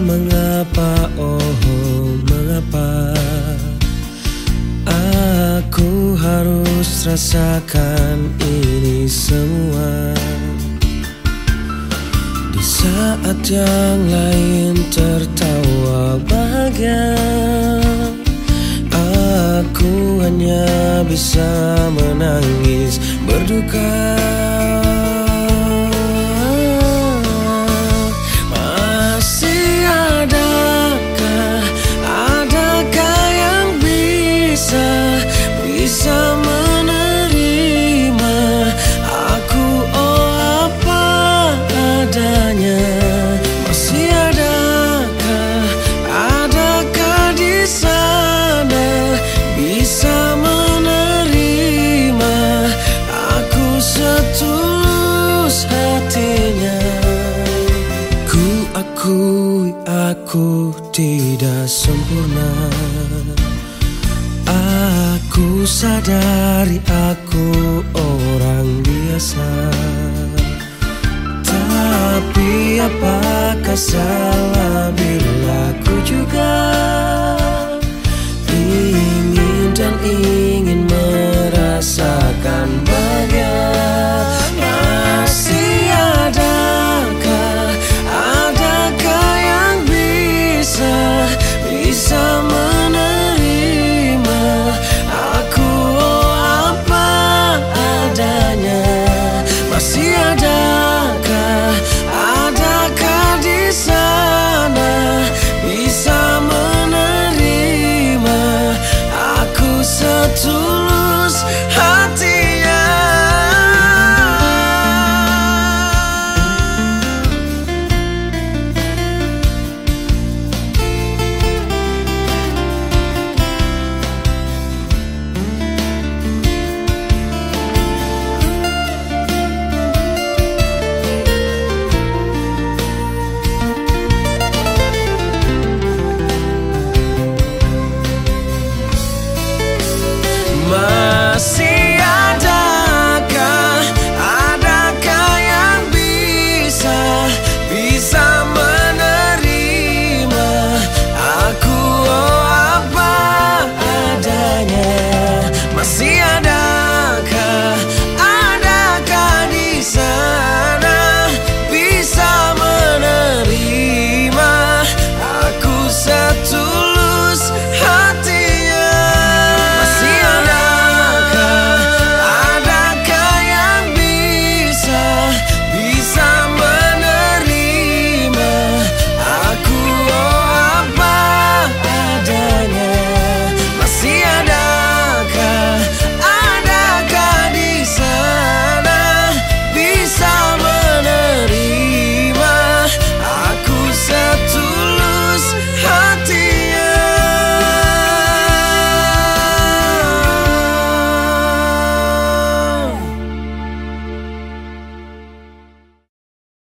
Mengapa, oh mengapa Aku harus rasakan ini semua? Di saat yang lain tertawa bahagia Aku hanya bisa menangis berduka aku tidak sempurna. Aku sadari aku orang biasa. Tapi apakah salah tudo